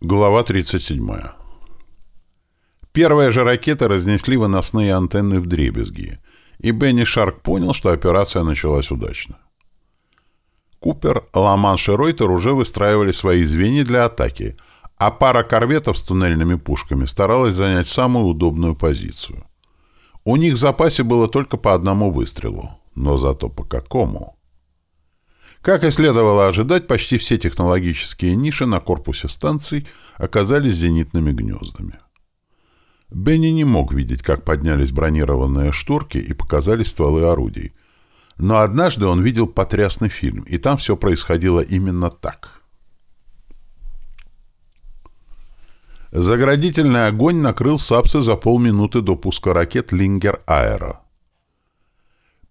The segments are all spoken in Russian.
Глава 37. Первые же ракеты разнесли выносные антенны в дребезги, и Бенни Шарк понял, что операция началась удачно. Купер, Ламанш и Ройтер уже выстраивали свои звенья для атаки, а пара корветов с туннельными пушками старалась занять самую удобную позицию. У них в запасе было только по одному выстрелу, но зато по какому? Как и следовало ожидать, почти все технологические ниши на корпусе станций оказались зенитными гнездами. Бенни не мог видеть, как поднялись бронированные шторки и показались стволы орудий. Но однажды он видел потрясный фильм, и там все происходило именно так. Заградительный огонь накрыл Сапсы за полминуты до пуска ракет «Лингер-Аэро».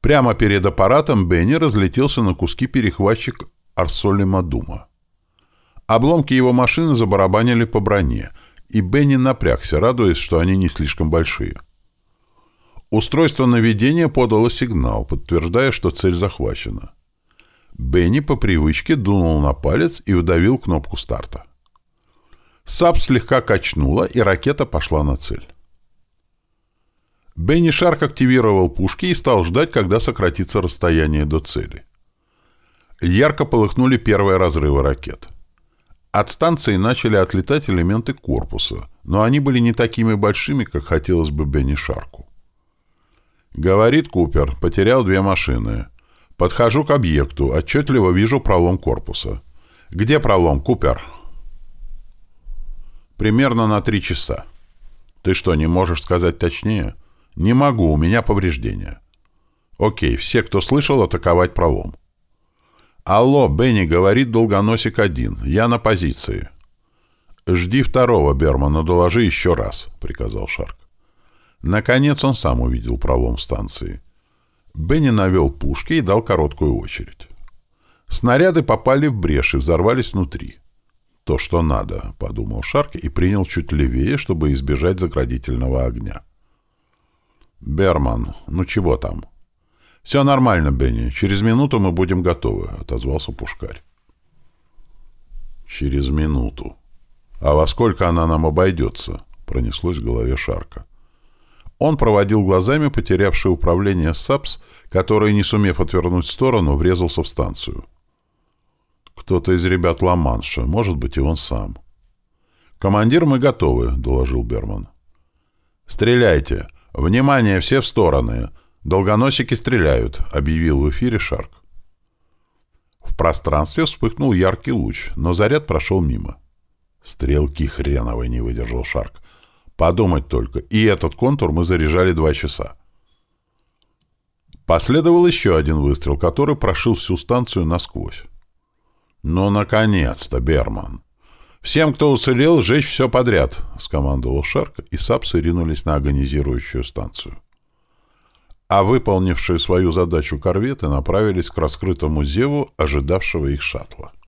Прямо перед аппаратом Бенни разлетелся на куски перехватчик Арсоли Мадума. Обломки его машины забарабанили по броне, и Бенни напрягся, радуясь, что они не слишком большие. Устройство наведения подало сигнал, подтверждая, что цель захвачена. Бенни по привычке дунул на палец и вдавил кнопку старта. САП слегка качнула, и ракета пошла на цель. Бенни Шарк активировал пушки и стал ждать, когда сократится расстояние до цели. Ярко полыхнули первые разрывы ракет. От станции начали отлетать элементы корпуса, но они были не такими большими, как хотелось бы Бенни Шарку. Говорит Купер, потерял две машины. Подхожу к объекту, отчетливо вижу пролом корпуса. Где пролом, Купер? Примерно на три часа. Ты что, не можешь сказать точнее? — «Не могу, у меня повреждения». «Окей, все, кто слышал, атаковать пролом». «Алло, Бенни, говорит Долгоносик-1. Я на позиции». «Жди второго, Бермана, доложи еще раз», — приказал Шарк. Наконец он сам увидел пролом станции. Бенни навел пушки и дал короткую очередь. Снаряды попали в брешь и взорвались внутри. «То, что надо», — подумал Шарк и принял чуть левее, чтобы избежать заградительного огня. «Берман, ну чего там?» «Все нормально, Бенни. Через минуту мы будем готовы», — отозвался Пушкарь. «Через минуту. А во сколько она нам обойдется?» — пронеслось в голове Шарка. Он проводил глазами потерявший управление САПС, который, не сумев отвернуть в сторону, врезался в станцию. «Кто-то из ребят Ла-Манша, может быть, и он сам». «Командир, мы готовы», — доложил Берман. «Стреляйте!» «Внимание, все в стороны! Долгоносики стреляют!» — объявил в эфире Шарк. В пространстве вспыхнул яркий луч, но заряд прошел мимо. «Стрелки хреновой!» — не выдержал Шарк. «Подумать только, и этот контур мы заряжали два часа». Последовал еще один выстрел, который прошил всю станцию насквозь. «Ну, наконец-то, Берман!» «Всем, кто уцелел, сжечь все подряд», — скомандовал Шарк, и сапсы ринулись на агонизирующую станцию. А выполнившие свою задачу корветы направились к раскрытому зеву, ожидавшего их шаттла.